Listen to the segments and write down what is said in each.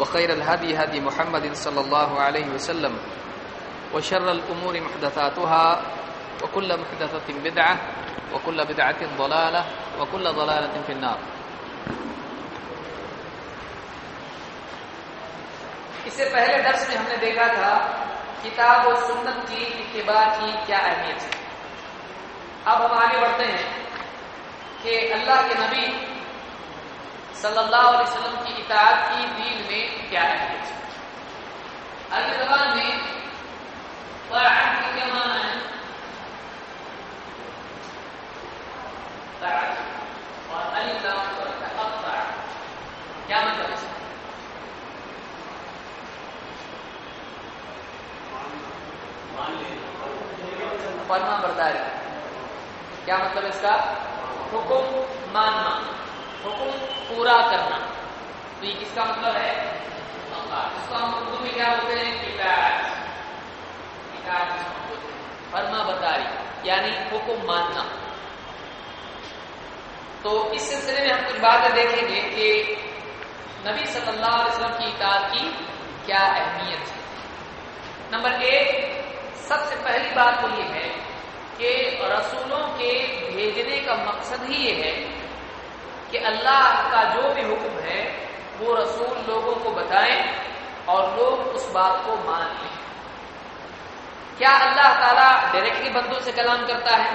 وخير الهدي هدي محمد صلى الله عليه وسلم وشر الأمور محدثاتها وكل محدثة بدعة وكل بدعة ضلالة وكل ضلالة في النار. اس سے پہلے درس میں ہم نے دیکھا تھا کتاب و سنت کی اتباع کی کیا اہمیت ہے۔ اب ہم آگے بڑھتے ہیں کہ اللہ کے نبی صلی اللہ علیہ وسلم کی اطاعت کی دین میں کیا اہمیت ہے؟ عربی زبان میں طاعت کی کیا معنی ہے طاعت اور الف لام پر کیا مطلب ہے فرما برداری کیا مطلب اس کا؟ حکم ماننا۔ حکم پورا کرنا۔ تو یہ کس کا مطلب ہے؟ اس مطلب کو ہم اردو میں کیا بولتے ہیں۔ فرما برداری یعنی حکم ماننا۔ تو اس سلسلے میں ہم کچھ باتیں دیکھیں گے کہ نبی صلی اللہ علیہ وسلم کی اطاعت کی کیا اہمیت ہے۔ نمبر ایک، سب سے پہلی بات تو یہ ہے کہ رسولوں کے بھیجنے کا مقصد ہی یہ ہے کہ اللہ کا جو بھی حکم ہے، وہ رسول لوگوں کو بتائیں اور لوگ اس بات کو مان لیں۔ کیا اللہ تعالیٰ ڈائریکٹلی بندوں سے کلام کرتا ہے؟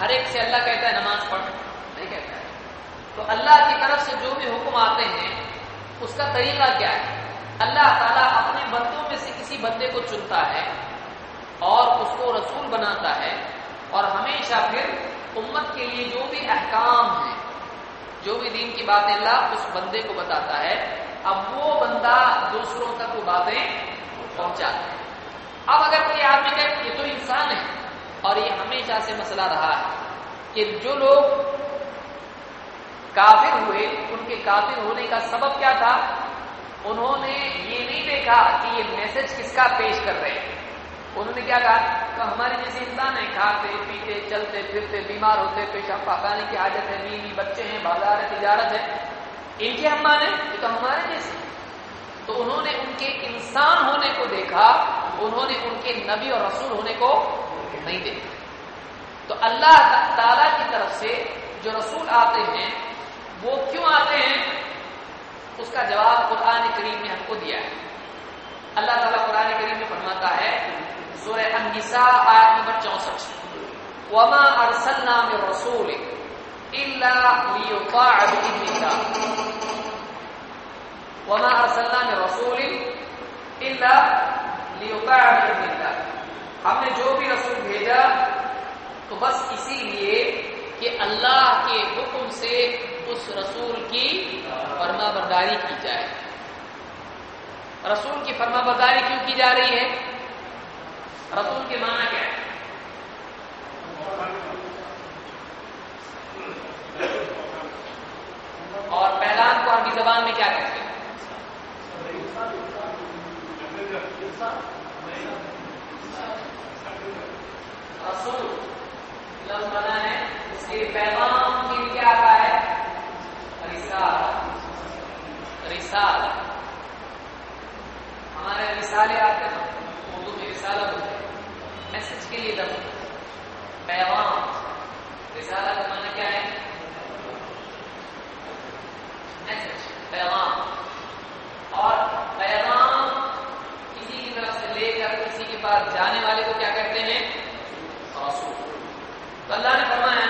ہر ایک سے اللہ کہتا ہے، نماز پڑھ۔ نہیں کہتا۔ ہے تو اللہ کی طرف سے جو بھی حکم آتے ہیں، اس کا طریقہ کیا ہے؟ اللہ تعالیٰ اپنے بندوں میں سے کسی بندے کو چنتا ہے اور اس کو رسول بناتا ہے اور ہمیشہ پھر امت کے لیے جو بھی احکام ہیں، جو بھی دین کی باتیں اللہ اس بندے کو بتاتا ہے، اب وہ بندہ دوسروں تک وہ باتیں پہنچاتا ہے اب اگر کوئی آدمی کہ یہ تو انسان ہے اور یہ ہمیشہ سے مسئلہ رہا ہے کہ جو لوگ کافر ہوئے، ان کے کافر ہونے کا سبب کیا تھا؟ انہوں نے یہ نہیں دیکھا کہ یہ میسج کس کا پیش کر رہے ہیں۔ انہوں نے کیا کہا؟ کہ ہمارے جیسے انسان ہیں، کھاتے، پیتے، چلتے، پھرتے، بیمار ہوتے، پیشہ پاکانے کی عادت ہے، بیوی، بچے ہیں، بازار ہے، تجارت ہے۔ ان کے ہم مانے یہ تو ہمارے جیسے۔ تو انہوں نے ان کے انسان ہونے کو دیکھا، انہوں نے ان کے نبی اور رسول ہونے کو نہیں دیکھا۔ تو اللہ تعالی کی طرف سے جو رسول آتے ہیں، وہ کیوں آتے ہیں؟ اس کا جواب قرآن کریم نے ہم کو دیا ہے۔ اللہ تعالیٰ قرآن کریم میں فرماتا ہے، سورہ النساء آیت نمبر چونسٹھ۔ وما ارسلنا من رسول الا ليطاع باذن الله۔ وما ارسلنا من رسول الا ليطاع باذن الله۔ ہم نے جو بھی رسول بھیجا، تو بس اسی لیے کہ اللہ کے حکم سے اس رسول کی فرما برداری کی جائے۔ رسول کی فرما برداری کیوں کی جا رہی ہے؟ رسول کے معنی کیا ہے اور پہلان کو عربی زبان میں کیا کہتے ہیں؟ رسول لفظ بنا ہے، اس کے پیغام کے کیا آتا ہے؟ رسال رسال ہمارے رسالے آتے ہیں اردو میں رسالہ بولتے ہیں۔ میسج کے لیے لفظ پیغام۔ رسالہ کا معنی کیا ہے؟ میسج پیغام۔ اور پیغام کسی کی طرف سے لے کر کسی کے پاس جانے والے کو کیا کہتے ہیں؟ رسول۔ تو اللہ نے فرمایا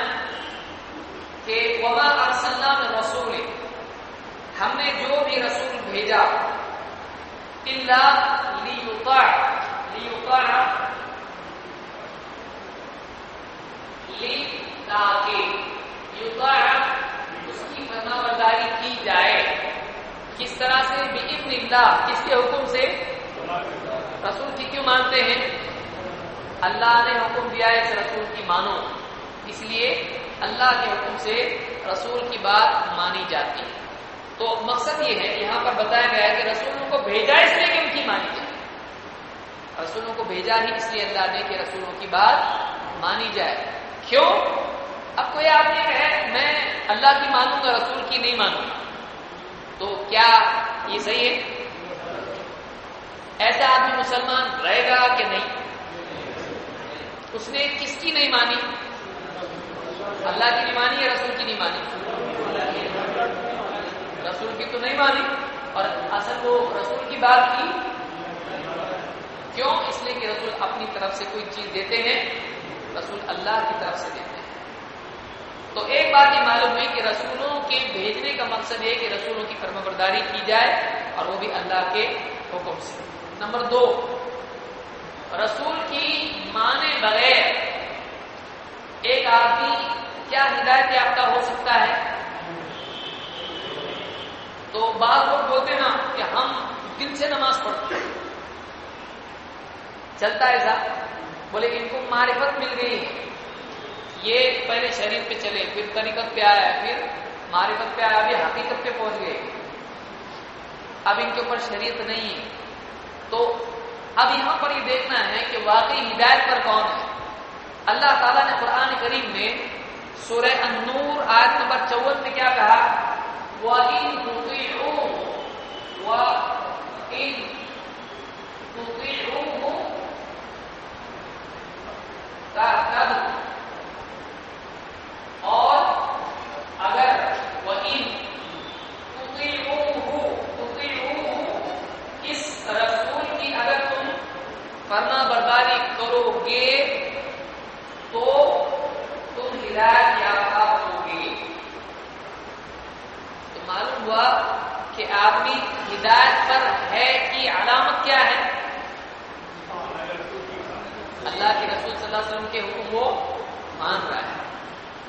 کہ وبا ارسلنا میں رسول۔ ہم نے جو بھی رسول بھیجا اللہ لیطاع لیطاع لی تاکہ یطاع اس کی فرما برداری کی جائے۔ کس طرح سے؟ بإذن اللہ۔ کس کے حکم سے؟ رسول کی کیوں مانتے ہیں؟ اللہ نے حکم دیا ہے اس رسول کی مانو۔ اس لیے اللہ کے حکم سے رسول کی بات مانی جاتی۔ ہے تو مقصد یہ ہے یہاں پر بتایا گیا ہے کہ رسولوں کو بھیجا اس لیے کہ ان کی مانی جائے۔ رسولوں کو بھیجا ہی اس لیے اللہ نے کہ رسولوں کی بات مانی جائے۔ کیوں؟ اب کوئی آدمی کہے، میں اللہ کی مانوں گا، رسول کی نہیں مانوں گا۔ تو کیا یہ صحیح ہے؟ ایسا آدمی مسلمان رہے گا کہ نہیں؟ اس نے کس کی نہیں مانی؟ اللہ کی نہیں مانی یا رسول کی نہیں مانی؟ رسول کی تو نہیں مانی، اور اصل وہ رسول کی بات کی؟ کیوں؟ اس لیے کہ رسول اپنی طرف سے کوئی چیز دیتے ہیں، رسول اللہ کی طرف سے دیتے ہیں۔ تو ایک بات یہ معلوم ہوئی کہ رسولوں کے بھیجنے کا مقصد ہے کہ رسولوں کی فرم برداری کی جائے، اور وہ بھی اللہ کے حکم سے۔ نمبر دو، رسول کی مانے بغیر ایک آدمی کیا ہدایت یافتہ ہو سکتا ہے؟ تو بعض لوگ بولتے نا کہ ہم دن سے نماز پڑھتے ہیں۔ چلتا ہے ایسا۔ بولے ان کو معرفت مل گئی۔ ہے یہ پہلے شریف پہ چلے، پھر طریقت پہ آیا، پھر معرفت پہ آیا، ابھی حقیقت پہ پہنچ گئے۔ اب ان کے اوپر شریعت نہیں ہے۔ تو اب یہاں پر یہ دیکھنا ہے کہ واقعی ہدایت پر کون ہے۔ اللہ تعالیٰ نے قرآن کریم میں سورہ النور آیت نمبر چون میں کیا کہا؟ اور اگر وہ اس رسول کی اگر تم فرما برداری کرو گے، تو تم ہدایت یافتہ ہو گے تو معلوم ہوا کہ آدمی ہدایت پر ہے کی علامت کیا ہے؟ اللہ کے رسول صلی اللہ علیہ وسلم کے حکم وہ مان رہا ہے۔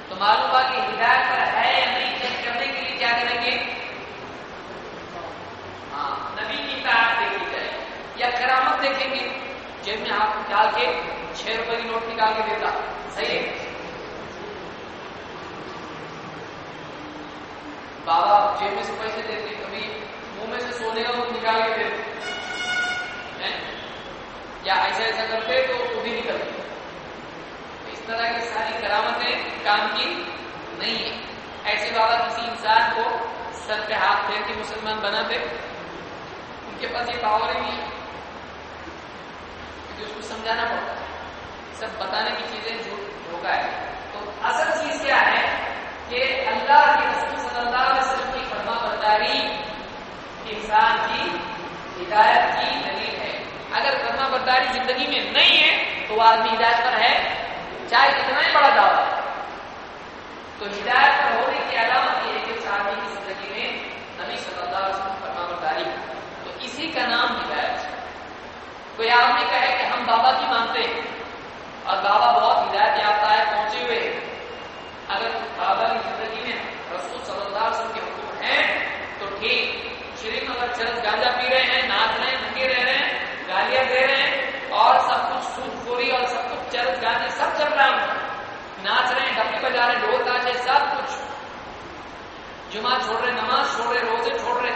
تو معلوم ہوا کہ ہدایت پر ہے یا نہیں چیک کرنے کے لیے کیا کریں گے؟ ہاں نبی کی تعداد دیکھی جائے یا کرامت دیکھیں گے۔ جیب میں ہاتھ نکال کے چھ روپے کی نوٹ نکال کے دیتا۔ صحیح ہے؟ بابا جیب میں سے پیسے دیتے کبھی منہ میں سے سونے کا وہ نکال کے دیتے یا ایسا ایسا کرتے تو وہ بھی نکلتے اس طرح کی ساری کرامتیں کام کی نہیں ہے ایسے بابا کسی انسان کو سر پہ ہاتھ پھیر کے مسلمان بنا دے ان کے پاس یہ پاور ہی نہیں کیونکہ اس کو سمجھانا پڑتا ہے۔ سب بتانے کی چیزیں دھوکا ہے۔ تو اصل چیز کیا ہے؟ کہ اللہ کے رسول صلی اللہ علیہ وسلم کی فرما برداری انسان کی ہدایت کی دلیل ہے۔ اگر فرما برداری زندگی میں نہیں ہے تو وہ آدمی ہدایت پر ہے۔ چاہے کتنا ہی بڑا دعویٰ۔ تو ہدایت پر ہونے کی علامت یہ ہے کہ اس آدمی کی زندگی میں نبی صلی اللہ علیہ وسلم فرما برداری۔ تو اسی کا نام ہدایت۔ کوئی آدمی کہے کہ ہم بابا کی مانتے ہیں اور بابا بہت ہدایت یافتہ ہے پہنچے ہوئے ہیں۔ اگر بابا کی زندگی میں رسول صلی اللہ علیہ وسلم کے حکم ہیں، تو ٹھیک۔ شریف اگر چرس گانجا پی رہے ہیں، ناچ رہے ہیں ننگے رہ رہے ہیں، گالیاں دے رہے ہیں، اور سب کچھ سود خوری اور سب کچھ چرچ گانے سب چل رہا ہے ناچ رہے ہیں ڈبی بجا رہے ڈھول تاجے، سب کچھ۔ جمعہ چھوڑ رہے، نماز چھوڑ رہے، روزے چھوڑ رہے۔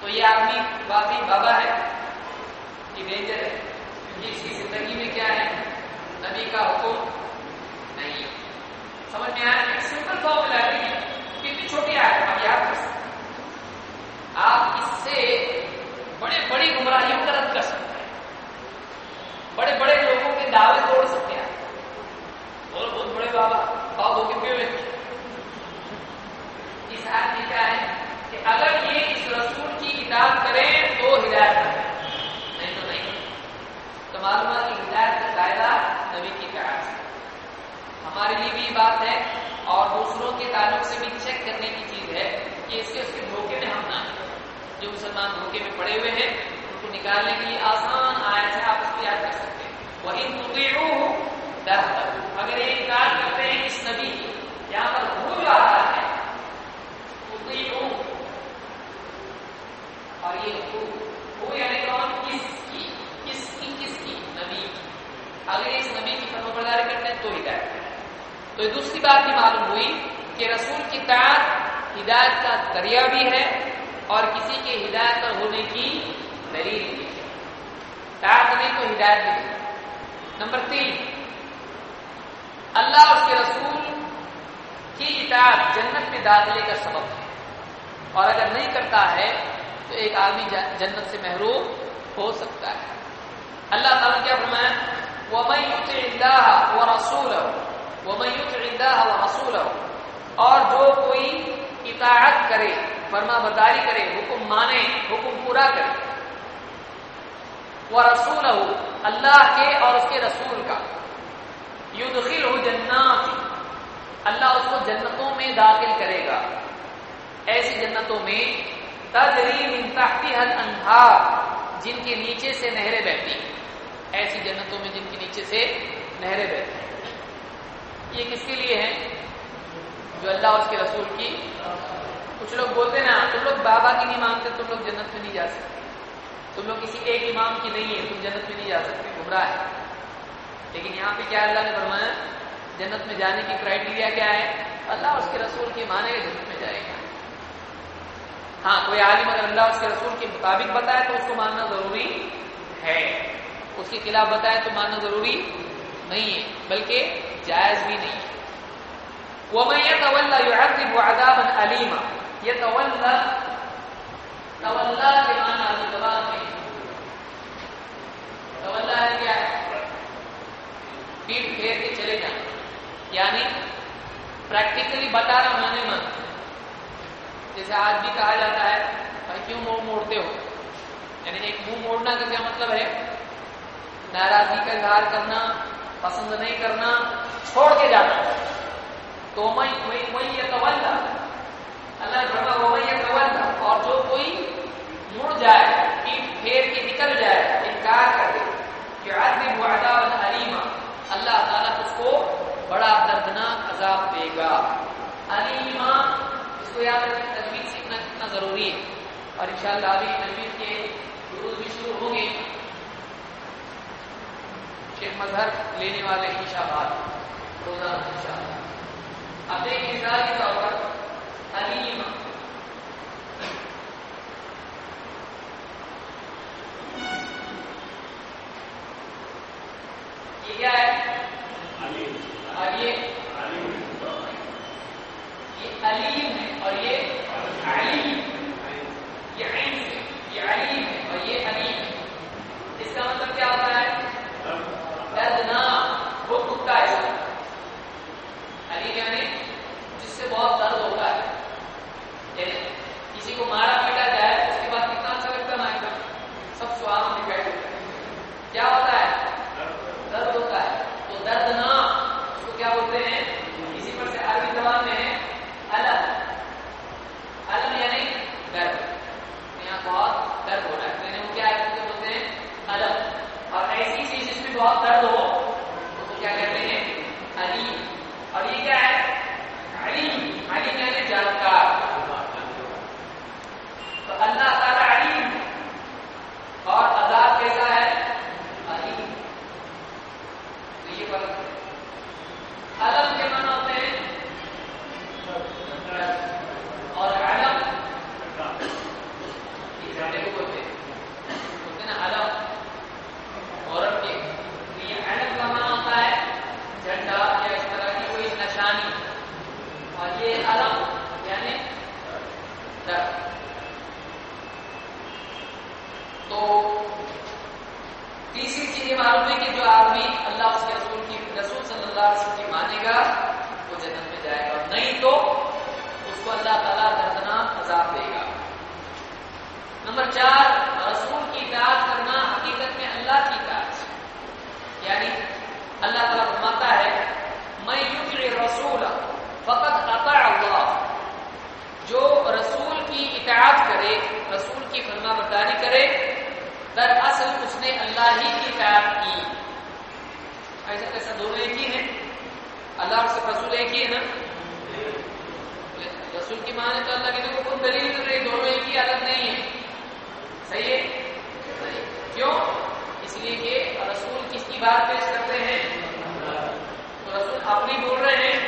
تو یہ آدمی واقعی بابا ہے کہ ڈینجر ہے کیونکہ اس کی زندگی میں کیا ہے؟ نبی کا حکم سمجھ میں آیا ایک سمپل فارمولا ہے۔ کتنی چھوٹی آئے آپ یاد کر سکتے آپ اس سے بڑے بڑی گمراہیوں کا رد کر سکتے ہیں۔ بڑے بڑے لوگوں کے دعوے توڑ سکتے ہیں۔ اور بہت بڑے بابا پاؤ کے پیڑ کہ اس کے اس کے دھوکے میں ہم نہ جو مسلمان دھوکے میں پڑے ہوئے ہیں، ان کو نکالنے کی آسان آیت ہے، آپ اس کو یاد کر سکتے ہیں۔ وہ ان تقیروں اگر یہ انکار کرتے ہیں اس نبی کی یہاں پر بھول رہا ہے اور یہ ہو یعنی کون؟ کس کی؟ کس کی؟ کس کی؟ نبی کی۔ اگر اس نبی کی فرم برداری کرتے ہیں، تو ہدایت تو دوسری بات بھی معلوم ہوئی کہ رسول کی تعداد ہدایت کا ذریعہ بھی ہے اور کسی کے ہدایت پر ہونے کی دلیل بھی ہے۔ تعداد نہیں تو ہدایت بھی ہے نمبر تین، اللہ اس کے رسول کی اطاعت جنت میں داخلے کا سبب ہے۔ اور اگر نہیں کرتا ہے، تو ایک آدمی جنت سے محروم ہو سکتا ہے۔ اللہ تعالیٰ کیا فرمایا؟ وہ میں وہ رسول وہ میں وہ رسول اور جو کوئی اطاعت کرے فرما برداری کرے، حکم مانے، حکم پورا کرے۔ وہ رسول اللہ کے اور اس کے رسول کا۔ یدخل ہو جنات اللہ اس کو جنتوں میں داخل کرے گا۔ ایسی جنتوں میں تدریم انتہتی حد انہار جن کے نیچے سے نہریں بہتی ایسی جنتوں میں جن کے نیچے سے نہریں بہتی یہ کس کے لیے ہے جو اللہ اس کے رسول کی کچھ لوگ بولتے نا، تم لوگ بابا کی نہیں مانگتے تم لوگ جنت میں نہیں جا سکتے۔ تم لوگ کسی ایک امام کی نہیں ہے تم جنت میں نہیں جا سکتے گمراہ ہے۔ لیکن یہاں پہ کیا اللہ نے فرمایا؟ جنت میں جانے کی کرائٹیریا کیا ہے؟ اللہ اس کے رسول کی مانے گا جنت میں جائے گا ہاں کوئی عالم اگر اللہ اس کے رسول کے مطابق بتائے تو اس کو ماننا ضروری ہے۔ اس کے خلاف بتائے تو ماننا ضروری نہیں ہے، بلکہ جائز بھی نہیں ہے۔ وہ میں یہ عذابا علیما یہ طول طول کے معنی زبان میں ہے کیا ہے پیٹ پھیر کے چلے جانا. یعنی پریکٹیکلی بتا رہا مانے من جیسے آج بھی کہا جاتا ہے، بھائی کیوں منہ موڑتے ہو؟ یعنی ایک منہ موڑنا کا کیا مطلب ہے؟ ناراضی کا اظہار کرنا، پسند نہیں کرنا، چھوڑ کے جانا. تو میں یہ قبل اللہ برما وہ میں یہ قبل اور جو کوئی مڑ جائے پیٹ پھیر کے نکل جائے، انکار کر دے کہ آدمی وعدہ حلیمہ اللہ تعالیٰ اس کو بڑا دردناک عذاب دے گا۔ علیمہ اس کو یاد رکھیں تجویز سیکھنا کتنا ضروری ہے۔ اور انشاءاللہ ابھی تجویز کے دروز بھی شروع ہوں گے۔ شیخ مظہر لینے والے انشاء بعد روزانہ انشاء اللہ اپنے ایک مثال کے طور پر علیم یہ کیا ہے؟ اور یہ یہ علیم ہے اور یہ علیم یہ عین سے یہ علیم ہے اور یہ علیم ہے اس کا مطلب کیا ہوتا ہے دردناک وہ کتا ہے علیم یعنی جس سے بہت درد ہوتا ہے یعنی کسی کو مارا پیٹا جائے اس کے بعد کتنا اچھا لگتا ہے نا سب سوال میں بیٹھے کیا ہوتا ہے درد ہوتا ہے تو دردناک اس کو کیا بولتے ہیں کسی پر سے عربی زبان میں ہے الگ الگ یعنی درد یہاں بہت درد ہو رہا ہے یعنی وہ کیا بولتے ہیں الگ اور ایسی چیز جس میں بہت درد ہو اس کو کیا کہتے ہیں علیم اور یہ کیا ہے علیم علیم یعنی جانکار تو اللہ تعالیٰ علیم اور عذاب کیسا ہے علیم تو یہ فرق ہے علم کے معنی ہوتے ہیں اور علم یہ جھنڈے کو بولتے ہیں بولتے نا علم عورت کے تو یہ علم کا معنی ہوتا ہے جھنڈا یا اس طرح کی کوئی نشانی اور یہ علم یعنی درد تو تیسری چیز یہ معلوم ہے کہ جو آدمی اللہ اس کے رسول کی رسول صلی اللہ علیہ وسلم کی مانے گا وہ جنت میں جائے گا نہیں تو اس کو اللہ تعالیٰ دردناک عذاب دے گا نمبر چار، رسول کی اطاعت کرنا حقیقت میں اللہ کی اطاعت یعنی اللہ تعالیٰ فرماتا ہے میں یوٹر رسول فقط اطاع اللہ جو رسول کی اطاعت کرے، رسول کی فرما برداری کرے، دراصل اس نے اللہ ہی کی اطاعت کی۔ ایسا کیسا دونوں ایک ہی ہیں۔ اللہ سے رسول ایک ہی ہے نا؟ رسول کی مانے تو اللہ کی تو خود دلیل کر رہی دونوں ایک ہی الگ نہیں ہے صحیح ہے؟ کیوں؟ اس لیے کہ رسول کس کی بات پیش کرتے ہیں؟ تو رسول اپنی بول رہے ہیں؟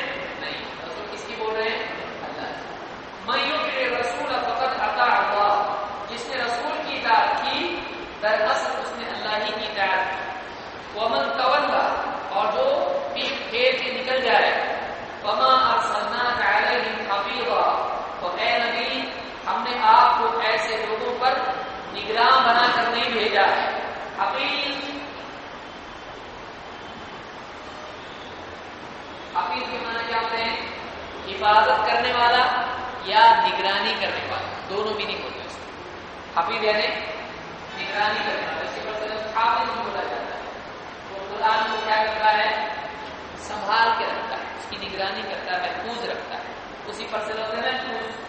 نہیں، رسول کس کی بول رہے ہیں؟ اللہ میں نگرانی کرنے والا، دونوں بھی نہیں ہوتے اس حفیظ یعنی نگرانی کرنے والا، اس کے حافظ بھی بولا جاتا ہے۔ وہ قرآن کو کیا کرتا ہے؟ سنبھال کے رکھتا ہے، اس کی نگرانی کرتا ہے، محفوظ رکھتا ہے۔ اسی پر سے لوگ محفوظ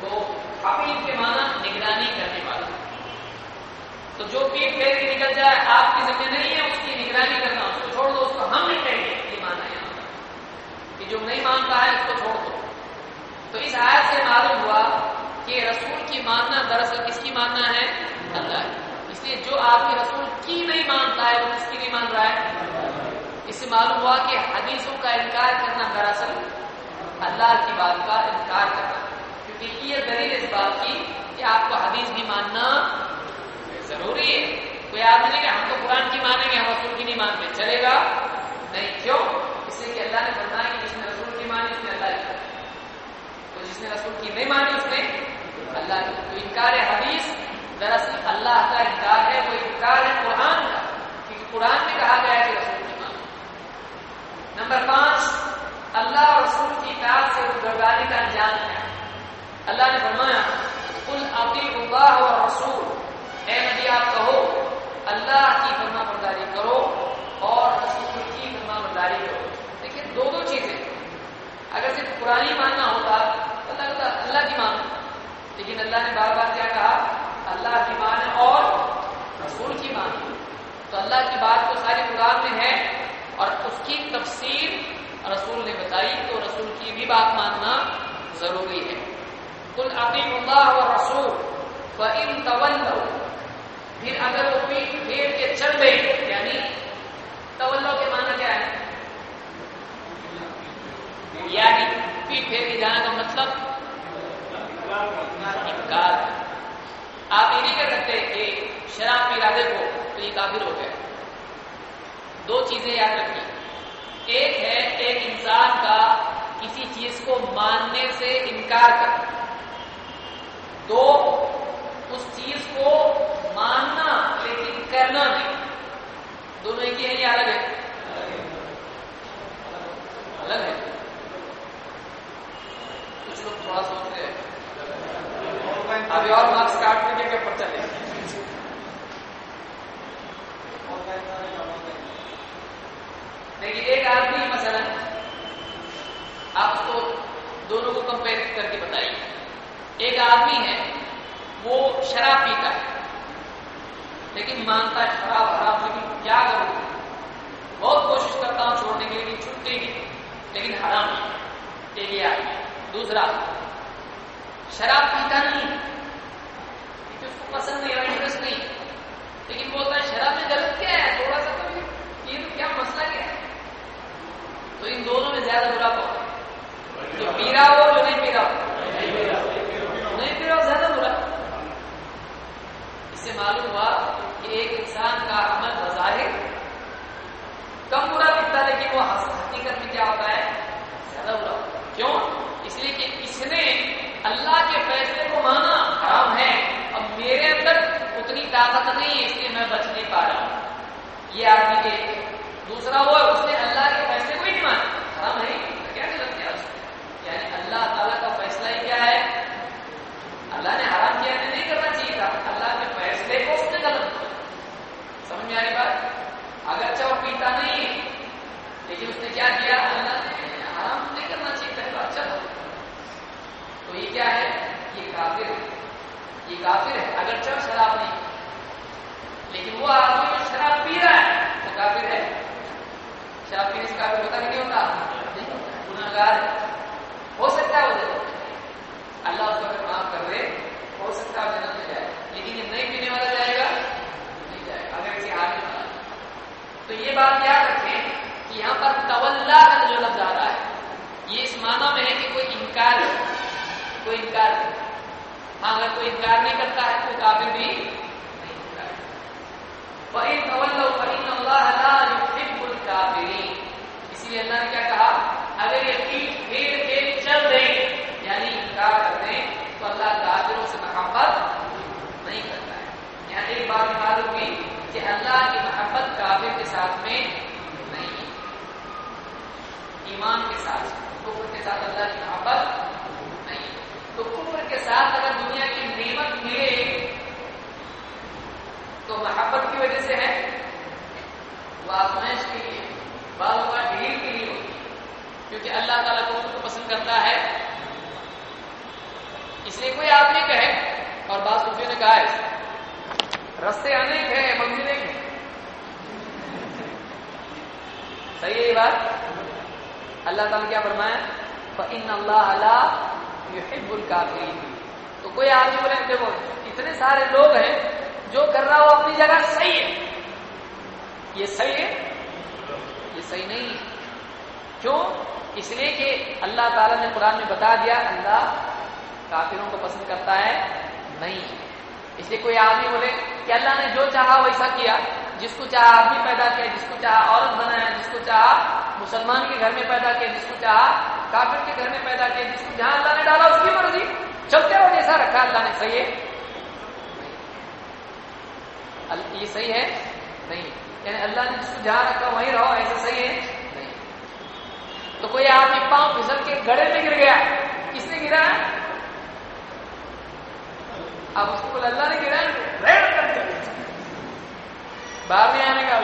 تو حفیظ کے معنی نگرانی کرنے والا۔ تو جو پیٹ پھیر کے نکل جائے، آپ کی ذمہ نہیں ہے اس کی نگرانی کرنا۔ ہم نہیں کہیں گے یہ ماننا ہے کہ جو نہیں مانتا ہے اس کو چھوڑ دو۔ تو اس آیت سے معلوم ہوا کہ رسول کی ماننا دراصل کس کی ماننا ہے؟ اللہ اس لیے جو آپ کے رسول کی نہیں مانتا ہے، وہ کس کی نہیں مان رہا ہے؟ اس سے معلوم ہوا کہ حدیثوں کا انکار کرنا دراصل اللہ کی بات کا انکار کرنا کیونکہ یہ دلیل اس بات کی کہ آپ کو حدیث بھی ماننا ضروری ہے۔ کوئی آدمی نہیں کہ ہم تو قرآن کی مانیں گے، ہم رسول کی نہیں مانتے۔ چلے گا نہیں کیوں اس لیے کہ اللہ نے بتایا کہ جس نے رسول کی مانی اس نے اللہ کی تو جس نے رسول کی نہیں مانی اس نے؟ اللہ کی تو انکار حدیث، دراصل اللہ کا انکار ہے، وہ انکار ہے قرآن کا، کیونکہ قرآن میں کہا گیا ہے کہ رسول کی مانو نمبر پانچ، اللہ اور رسول کی اطاعت سے گردانی کا انجام ہے۔ اللہ نے فرمایا کل عقی اللہ اور رسول۔ اے نبی، آپ کہو، اللہ کی فرما برداری کرو اور رسول کی فرما برداری کرو۔ دیکھیے دو دو چیزیں۔ اگر صرف پرانی ماننا ہوتا تو اللہ اللہ کی مانو لیکن اللہ نے بار بار کیا کہا، اللہ کی مان ہے اور رسول کی مان تو اللہ کی بات تو ساری قرآن میں ہے اور اس کی تفصیل رسول نے بتائی، تو رسول کی بھی بات ماننا ضروری ہے۔ کل عقیم اللہ اور رسول ان طول پھر اگر وہ پیٹ پھیر کے چل گئی یعنی تولو کے معنی کیا ہے؟ یعنی پیٹ پھیر کے جانے کا مطلب انکار آپ یہ نہیں کر سکتے کہ شراب کے ارادے کو تو یہ کافر ہو گئے۔ دو چیزیں یاد رکھیے ایک ہے ایک انسان کا کسی چیز کو ماننے سے انکار کرنا۔ دو، اس چیز کو ماننا لیکن کرنا نہیں دونوں ایک ہی ہے یا الگ ہے الگ ہے کچھ لوگ تھوڑا سوچ رہے ہیں ابھی اور مارکس کاٹ کر کے ایک آدمی مثلا آپ کو دونوں کو کمپیئر کر کے بتائیے۔ ایک آدمی ہے، وہ شراب پیتا ہے، لیکن مانتا ہے شراب، حرام، لیکن کیا کروں؟ بہت کوشش کرتا ہوں چھوڑنے کے لیے چھٹے گی لیکن حرام نہیں ایک یہ آدمی دوسرا، شراب پیتا نہیں کیونکہ اس کو پسند نہیں انٹرسٹ نہیں لیکن بولتا ہے شراب میں غلط کیا ہے تھوڑا سا تو یہ تو کیا مسئلہ کیا ہے تو ان دونوں میں زیادہ برا کون جو پی رہا ہو جو نہیں پی رہا ہو نہیں پی رہا ہو زیادہ برا اس سے معلوم ہوا کہ ایک انسان کا عمل بظاہر کم برا دکھتا ہے لیکن وہ حقیقت میں کیا ہوتا ہے زیادہ برا کیوں اس لیے کہ اس نے اللہ کے فیصلے کو مانا حرام ہے اب میرے اندر اتنی طاقت نہیں ہے اس لیے میں بچ نہیں پا رہا ہوں یہ آدمی کے دوسرا وہ اس نے اللہ کے فیصلے کو ہی نہیں مانا حرام ہے کیا نہیں لگتا یعنی اللہ تعالیٰ کا فیصلہ ہی کیا ہے اللہ نے حرام کیا نہیں کرنا چاہیے تھا اللہ کے فیصلے کو اس نے غلط سمجھ میں آ رہی بات اگرچہ وہ پیتا نہیں ہے لیکن اس نے کیا کیا اللہ نے حرام نہیں کرنا چاہیے تھا اچھا تھا تو یہ کیا ہے یہ کافر ہے یہ کافر ہے اگرچہ شراب نہیں لیکن وہ آدمی جو شراب پی رہا ہے وہ کافر ہے شراب پینے سے کافر ہوتا نہیں ہوتا گناگار ہو سکتا ہے وہ جنت اللہ اس کو معاف کر دے ہو سکتا ہے جنت میں جائے لیکن یہ نہیں پینے والا جائے گا نہیں جائے گا اگر کسی آدمی کوئی انکار نہیں ہاں اگر کوئی انکار نہیں کرتا ہے تو کافر بھی نہیں ہوتا اسی لیے اللہ نے کیا کہا، اگر یہ پیٹ پھیر کے چل دیں یعنی انکار کر دیں تو اللہ کافروں سے محبت نہیں کرتا ہے۔ یہاں ایک بات معلوم ہوئی کہ اللہ کی محبت کافر کے ساتھ میں نہیں ایمان کے ساتھ کے ساتھ اللہ کی محبت تو کفر کے ساتھ اگر دنیا کی نعمت ملے تو محبت کی وجہ سے ہے وہ آزمائش کے لیے بعض اوقات ڈھیل کے لیے ہوتی ہے۔ کیونکہ اللہ تعالیٰ کفر کو پسند کرتا ہے۔ اس لیے کوئی آدمی کہے، اور بعض صوفیوں نے کہا ہے، رستے انیک ہے منزل ایک ہے صحیح ہے یہ بات؟ اللہ تعالیٰ کیا فرمایا؟ ان اللہ اللہ یحب الکافرین تو کوئی آدمی بولے، دیکھو، اتنے سارے لوگ ہیں، جو کر رہا ہو اپنی جگہ، صحیح ہے۔ یہ صحیح ہے؟ یہ صحیح نہیں۔ ہے کیوں؟ اس لیے کہ اللہ تعالیٰ نے قرآن میں بتا دیا، اللہ کافروں کو پسند کرتا ہے، نہیں۔ اس لیے کوئی آدمی بولے کہ اللہ نے جو چاہا ویسا کیا، جس کو چاہا آدمی پیدا کیا، جس کو چاہا عورت بنایا، جس کو چاہا مسلمان کے گھر میں پیدا کیا جس کو چاہا کافر کے گھر میں پیدا کیا جس کو جہاں اللہ نے ڈالا، اس کی مرضی۔ چلتے ہو جیسا رکھا اللہ نے، صحیح ہے؟ یہ صحیح ہے؟ نہیں۔ یعنی اللہ نے جس کو جہاں رکھا، وہیں رہو، ایسا صحیح ہے؟ نہیں۔ تو کوئی آدمی پاؤں پھسل کے گڑے میں گر گیا، کس نے گرا؟ اب اس کو بول اللہ نے گرا باہر نہیں آنے کا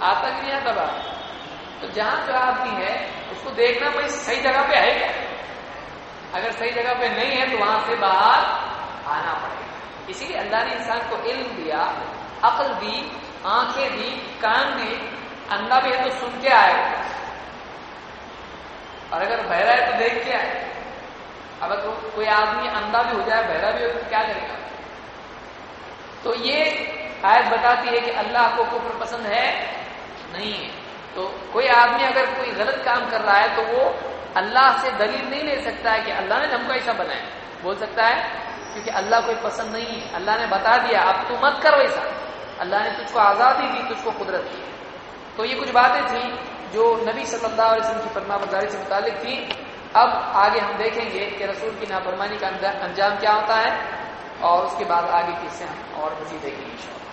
آتا کہ نہیں آتا باہر تو جہاں جو آدمی ہے، اس کو دیکھنا بھائی صحیح جگہ پہ ہے کیا؟ اگر صحیح جگہ پہ نہیں ہے تو وہاں سے باہر آنا پڑے گا۔ اسی لیے اللہ نے انسان کو علم دیا، عقل دی، آنکھیں دی، کان دی، اندھا بھی ہے تو سن کے آئے۔ اور اگر بہرا ہے تو دیکھ کے آئے۔ اگر کوئی آدمی اندھا بھی ہو جائے، بہرا بھی ہو تو کیا کرے گا؟ تو یہ آیت بتاتی ہے کہ اللہ کو کفر پسند ہے؟ نہیں ہے۔ تو کوئی آدمی اگر کوئی غلط کام کر رہا ہے تو وہ اللہ سے دلیل نہیں لے سکتا ہے کہ اللہ نے ہم کو ایسا بنایا بول سکتا ہے کیونکہ اللہ کوئی پسند نہیں ہے۔ اللہ نے بتا دیا، اب تو مت کر ویسا اللہ نے تجھ کو آزادی دی، تجھ کو قدرت دی۔ تو یہ کچھ باتیں تھیں جو نبی صلی اللہ علیہ وسلم کی فرما برداری سے متعلق تھی اب آگے ہم دیکھیں گے کہ رسول کی نافرمانی کا انجام کیا ہوتا ہے اور اس کے بعد آگے کس سے ہم اور مزید دیکھیں گے ان